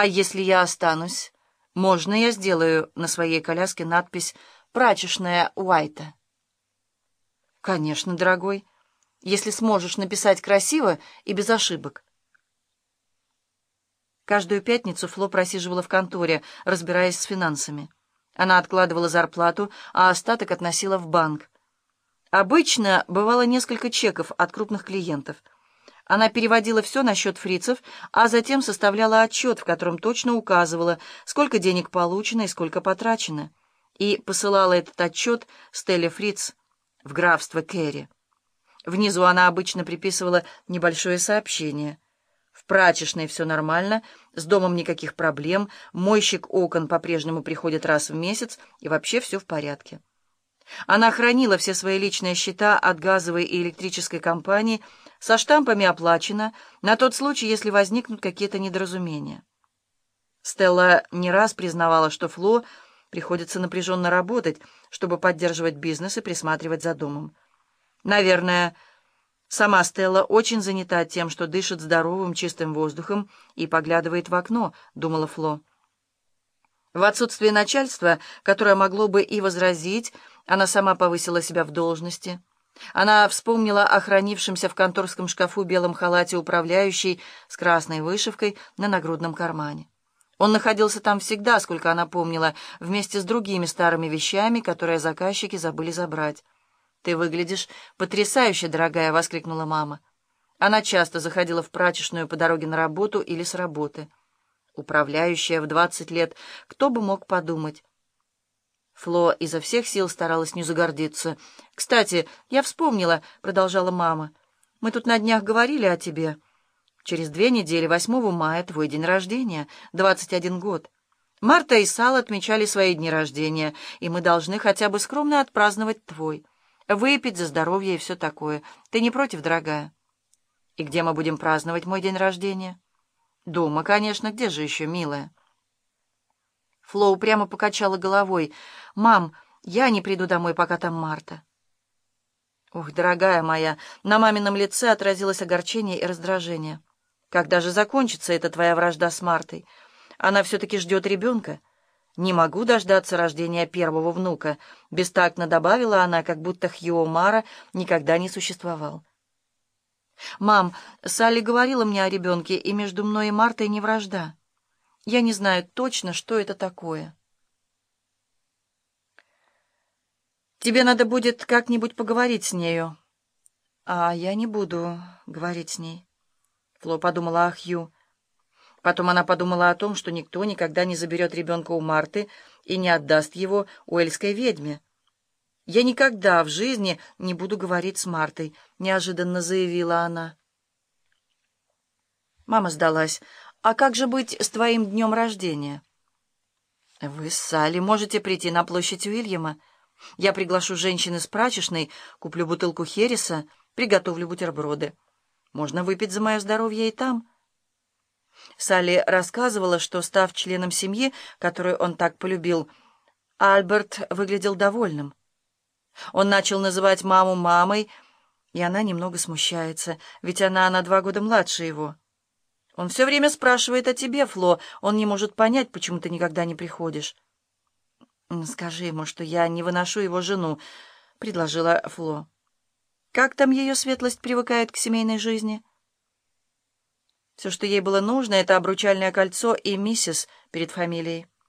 «А если я останусь, можно я сделаю на своей коляске надпись «Прачечная Уайта»?» «Конечно, дорогой, если сможешь написать красиво и без ошибок». Каждую пятницу Фло просиживала в конторе, разбираясь с финансами. Она откладывала зарплату, а остаток относила в банк. Обычно бывало несколько чеков от крупных клиентов. Она переводила все на счет фрицев, а затем составляла отчет, в котором точно указывала, сколько денег получено и сколько потрачено, и посылала этот отчет Стелле Фриц в графство Керри. Внизу она обычно приписывала небольшое сообщение. В прачечной все нормально, с домом никаких проблем, мойщик окон по-прежнему приходит раз в месяц, и вообще все в порядке. Она хранила все свои личные счета от газовой и электрической компании, со штампами оплачено, на тот случай, если возникнут какие-то недоразумения. Стелла не раз признавала, что Фло приходится напряженно работать, чтобы поддерживать бизнес и присматривать за домом. Наверное, сама Стелла очень занята тем, что дышит здоровым чистым воздухом и поглядывает в окно, думала Фло. В отсутствие начальства, которое могло бы и возразить, она сама повысила себя в должности. Она вспомнила о хранившемся в конторском шкафу белом халате управляющей с красной вышивкой на нагрудном кармане. Он находился там всегда, сколько она помнила, вместе с другими старыми вещами, которые заказчики забыли забрать. «Ты выглядишь потрясающе, дорогая!» — воскликнула мама. Она часто заходила в прачечную по дороге на работу или с работы. Управляющая в двадцать лет, кто бы мог подумать. Фло изо всех сил старалась не загордиться. «Кстати, я вспомнила», — продолжала мама. «Мы тут на днях говорили о тебе. Через две недели, 8 мая, твой день рождения, 21 год. Марта и Сал отмечали свои дни рождения, и мы должны хотя бы скромно отпраздновать твой. Выпить за здоровье и все такое. Ты не против, дорогая?» «И где мы будем праздновать мой день рождения?» «Дома, конечно. Где же еще, милая?» Флоу прямо покачала головой. «Мам, я не приду домой, пока там Марта». «Ух, дорогая моя!» На мамином лице отразилось огорчение и раздражение. «Когда же закончится эта твоя вражда с Мартой? Она все-таки ждет ребенка. Не могу дождаться рождения первого внука», — бестактно добавила она, как будто Хьюо Мара никогда не существовал. «Мам, Салли говорила мне о ребенке, и между мной и Мартой не вражда». Я не знаю точно, что это такое. Тебе надо будет как-нибудь поговорить с нею. А я не буду говорить с ней. Фло подумала о Хью. Потом она подумала о том, что никто никогда не заберет ребенка у Марты и не отдаст его уэльской ведьме. «Я никогда в жизни не буду говорить с Мартой», — неожиданно заявила она. Мама сдалась. «А как же быть с твоим днем рождения?» «Вы с Салли можете прийти на площадь Уильяма. Я приглашу женщин из прачечной, куплю бутылку хереса, приготовлю бутерброды. Можно выпить за мое здоровье и там». Салли рассказывала, что, став членом семьи, которую он так полюбил, Альберт выглядел довольным. Он начал называть маму мамой, и она немного смущается, ведь она на два года младше его. Он все время спрашивает о тебе, Фло. Он не может понять, почему ты никогда не приходишь. «Скажи ему, что я не выношу его жену», — предложила Фло. «Как там ее светлость привыкает к семейной жизни?» Все, что ей было нужно, — это обручальное кольцо и миссис перед фамилией.